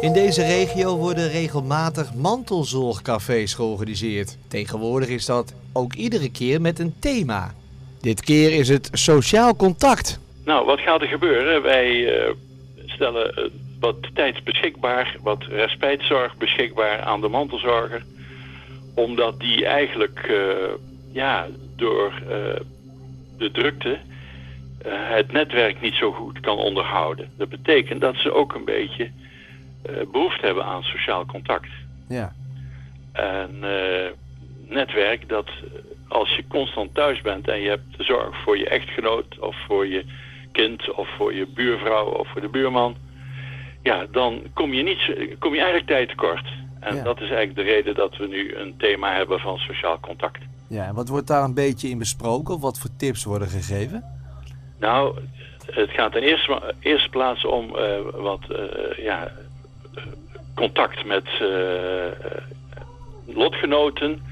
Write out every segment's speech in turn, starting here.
In deze regio worden regelmatig mantelzorgcafés georganiseerd. Tegenwoordig is dat ook iedere keer met een thema. Dit keer is het sociaal contact. Nou, wat gaat er gebeuren? Wij uh, stellen uh, wat tijd beschikbaar, wat respijtzorg beschikbaar aan de mantelzorger. Omdat die eigenlijk uh, ja, door de drukte het netwerk niet zo goed kan onderhouden. Dat betekent dat ze ook een beetje behoefte hebben aan sociaal contact. Ja. En netwerk dat als je constant thuis bent en je hebt de zorg voor je echtgenoot of voor je kind of voor je buurvrouw of voor de buurman, ja, dan kom je, niet, kom je eigenlijk tijd tekort. En Ja. dat is eigenlijk de reden dat we nu een thema hebben van sociaal contact. Ja, en wat wordt daar een beetje in besproken? Of wat voor tips worden gegeven? Nou, het gaat in eerste, eerste plaats om eh, wat eh, ja, eh, contact met eh, eh, lotgenoten.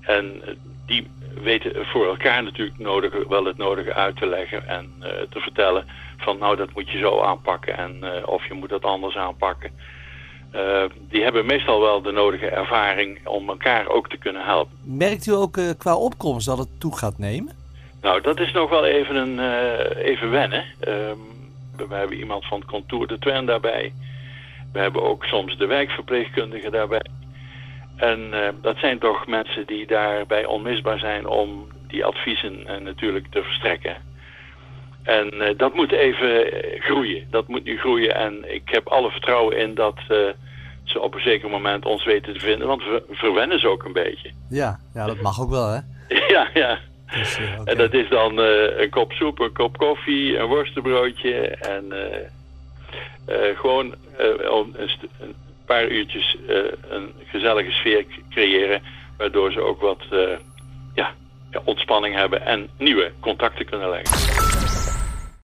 En die weten voor elkaar natuurlijk nodig, wel het nodige uit te leggen en eh, te vertellen van nou dat moet je zo aanpakken en eh, of je moet dat anders aanpakken. Eh, die hebben meestal wel de nodige ervaring om elkaar ook te kunnen helpen. Merkt u ook eh, qua opkomst dat het toe gaat nemen? Nou, dat is nog wel even, een, eh, even wennen. Ehm, we, hebben iemand van het Contour de Twin daarbij. We hebben ook soms de wijkverpleegkundige daarbij. En eh, dat zijn toch mensen die daarbij onmisbaar zijn om die adviezen eh, natuurlijk te verstrekken. En eh, dat moet even groeien. Dat moet nu groeien. En ik heb alle vertrouwen in dat ze op een zeker moment ons weten te vinden. Want we verwennen ze ook een beetje. Ja, ja dat mag ook wel, hè? ja, ja. Dus. En dat is dan een kop soep, een kop koffie, een worstenbroodje en gewoon eh, om een, paar uurtjes eh, een gezellige sfeer creëren, waardoor ze ook wat eh, ja, ontspanning hebben en nieuwe contacten kunnen leggen.